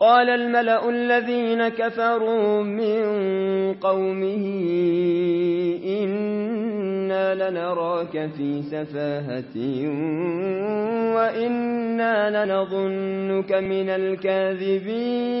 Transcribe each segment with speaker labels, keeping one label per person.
Speaker 1: قال الملأ الذين كفروا من قومه إنا لنراك في سفاهة وإنا لنظنك من الكاذبين.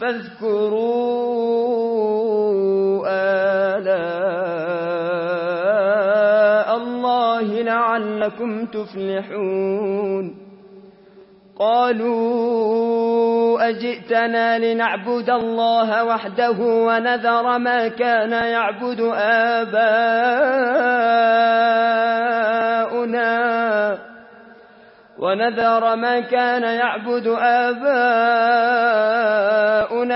Speaker 1: فاذكروا آلاء الله لعلكم تفلحون. قالوا أجئتنا لنعبد الله وحده ونذر ما كان يعبد آباؤنا. ونذر ما كان يعبد آباؤنا.